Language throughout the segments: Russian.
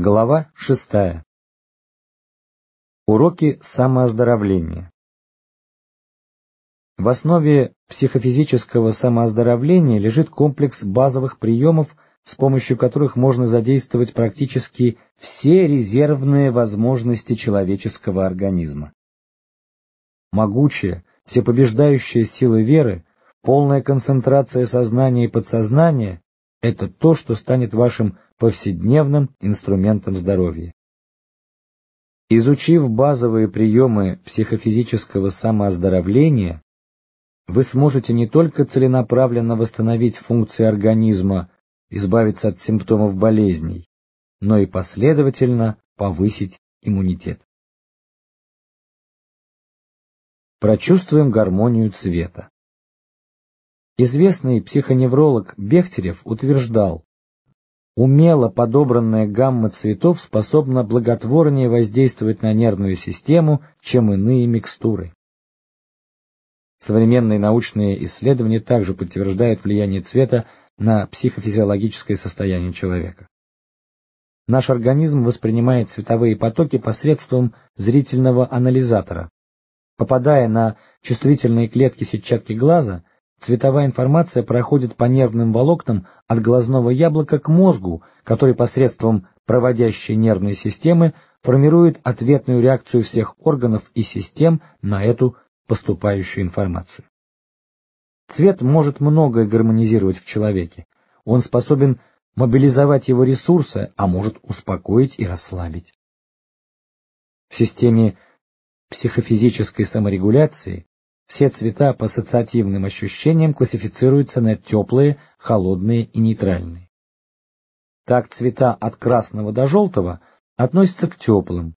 Глава шестая. Уроки самооздоровления. В основе психофизического самооздоровления лежит комплекс базовых приемов, с помощью которых можно задействовать практически все резервные возможности человеческого организма. Могучая, всепобеждающая сила веры, полная концентрация сознания и подсознания – это то, что станет вашим повседневным инструментом здоровья. Изучив базовые приемы психофизического самооздоровления, вы сможете не только целенаправленно восстановить функции организма, избавиться от симптомов болезней, но и последовательно повысить иммунитет. Прочувствуем гармонию цвета. Известный психоневролог Бехтерев утверждал, умело подобранная гамма цветов способна благотворнее воздействовать на нервную систему, чем иные микстуры. Современные научные исследования также подтверждают влияние цвета на психофизиологическое состояние человека. Наш организм воспринимает цветовые потоки посредством зрительного анализатора. Попадая на чувствительные клетки сетчатки глаза, Цветовая информация проходит по нервным волокнам от глазного яблока к мозгу, который посредством проводящей нервной системы формирует ответную реакцию всех органов и систем на эту поступающую информацию. Цвет может многое гармонизировать в человеке. Он способен мобилизовать его ресурсы, а может успокоить и расслабить. В системе психофизической саморегуляции все цвета по ассоциативным ощущениям классифицируются на теплые, холодные и нейтральные. Так цвета от красного до желтого относятся к теплым,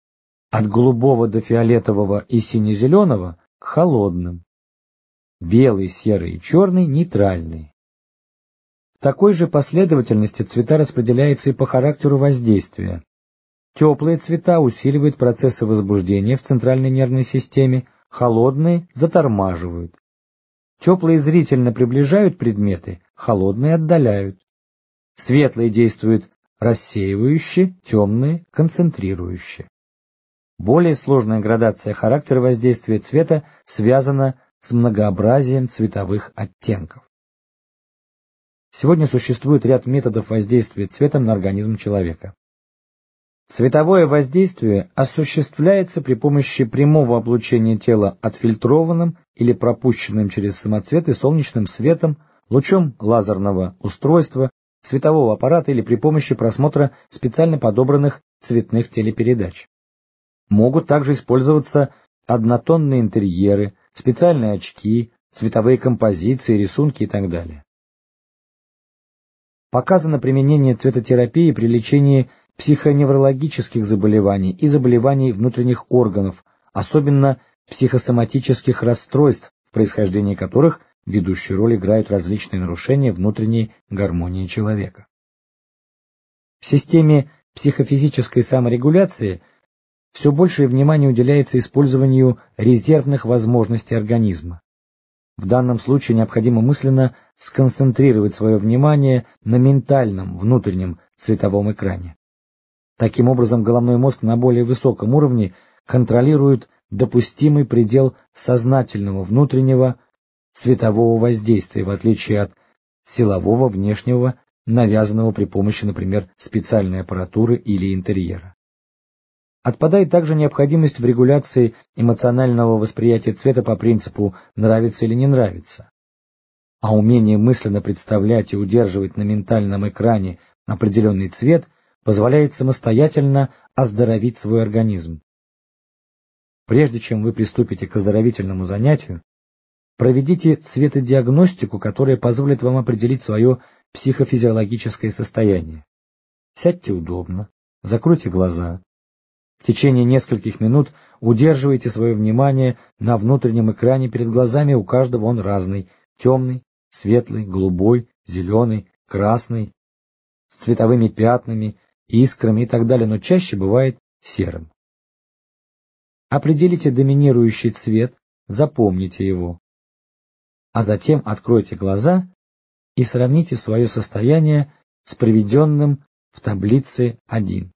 от голубого до фиолетового и сине-зеленого к холодным, белый, серый и черный – нейтральные. В такой же последовательности цвета распределяются и по характеру воздействия. Теплые цвета усиливают процессы возбуждения в центральной нервной системе, холодные затормаживают. Теплые зрительно приближают предметы, холодные отдаляют. Светлые действуют рассеивающе, темные — концентрирующе. Более сложная градация характера воздействия цвета связана с многообразием цветовых оттенков. Сегодня существует ряд методов воздействия цветом на организм человека. Световое воздействие осуществляется при помощи прямого облучения тела отфильтрованным или пропущенным через самоцветы солнечным светом, лучом лазерного устройства, светового аппарата или при помощи просмотра специально подобранных цветных телепередач. Могут также использоваться однотонные интерьеры, специальные очки, цветовые композиции, рисунки и так далее. Показано применение цветотерапии при лечении психоневрологических заболеваний и заболеваний внутренних органов, особенно психосоматических расстройств, в происхождении которых ведущую роль играют различные нарушения внутренней гармонии человека. В системе психофизической саморегуляции все большее внимание уделяется использованию резервных возможностей организма. В данном случае необходимо мысленно сконцентрировать свое внимание на ментальном внутреннем цветовом экране. Таким образом, головной мозг на более высоком уровне контролирует допустимый предел сознательного внутреннего светового воздействия, в отличие от силового внешнего, навязанного при помощи, например, специальной аппаратуры или интерьера. Отпадает также необходимость в регуляции эмоционального восприятия цвета по принципу «нравится или не нравится». А умение мысленно представлять и удерживать на ментальном экране определенный цвет – позволяет самостоятельно оздоровить свой организм. Прежде чем вы приступите к оздоровительному занятию, проведите цветодиагностику, которая позволит вам определить свое психофизиологическое состояние. Сядьте удобно, закройте глаза. В течение нескольких минут удерживайте свое внимание на внутреннем экране перед глазами, у каждого он разный, темный, светлый, голубой, зеленый, красный, с цветовыми пятнами, искрами и так далее, но чаще бывает серым. Определите доминирующий цвет, запомните его. А затем откройте глаза и сравните свое состояние с приведенным в таблице 1.